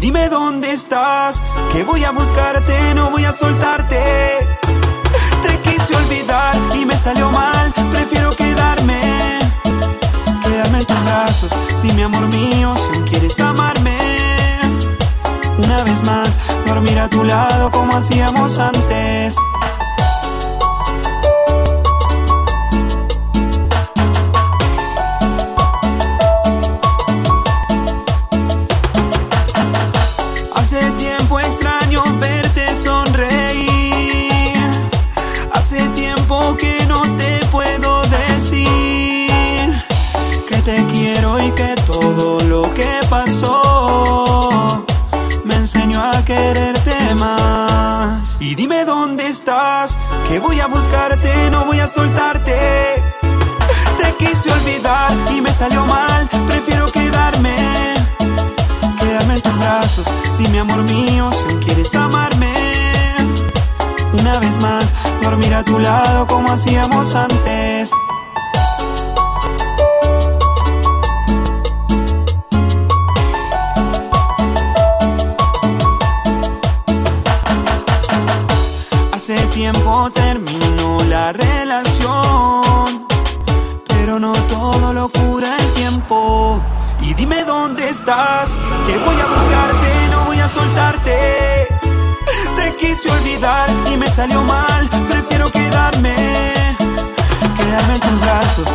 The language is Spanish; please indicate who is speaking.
Speaker 1: dime dónde estás, que voy a buscarte, no voy a soltarte. Te quise olvidar y me salió mal, prefiero quedarme. Quedarme en tus brazos, dime amor mío si aún quieres amarme. Una vez más, dormir a tu lado como hacíamos antes. Tiempo extraño verte sonreír. Hace tiempo que no te puedo decir que te quiero y que todo lo que pasó me enseñó a quererte más. Y dime dónde estás, que voy a buscarte, no voy a soltarte. Te quise olvidar y me salió mal, amor mío si aún quieres amarme. Una vez más, dormir a tu lado como hacíamos antes. Hace tiempo terminó la relación, pero no todo lo cura el tiempo. Y dime dónde estás, que voy a a soltarte. Te quise olvidar y me salió mal, prefiero quedarme. Quedarme en tus brazos,